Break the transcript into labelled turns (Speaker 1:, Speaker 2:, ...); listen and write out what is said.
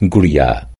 Speaker 1: guriá